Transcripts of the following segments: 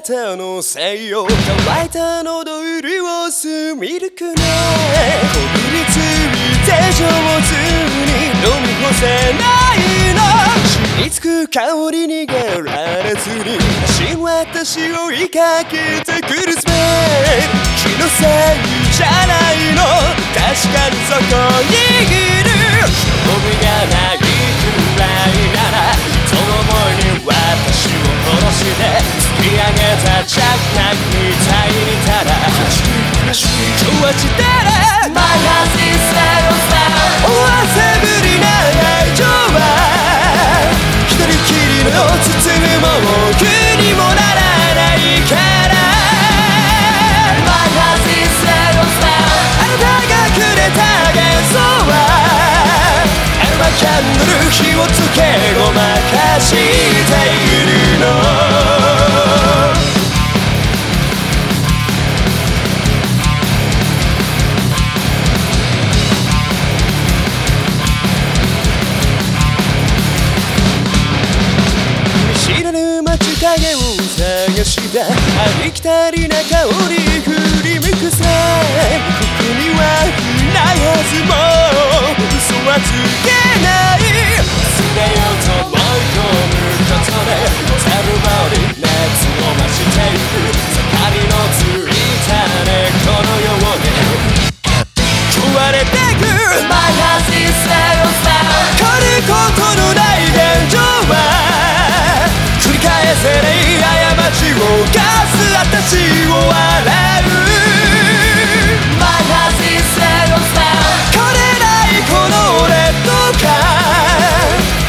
たのせいよ乾いた喉潤すミルクねこびりついて上手に飲み干せないの。染みつく香り逃げられずに足私を追いかけてくるスペ気のせいじゃないの。確かにそこ。キャンドル火をつけごまかしているのしたありきたりな香り振り向くさここにはないはずも嘘はつけない。す私を笑う。My heart is set on fire これないこの俺とか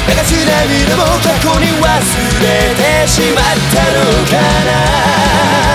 流す涙も過去に忘れてしまったのかな。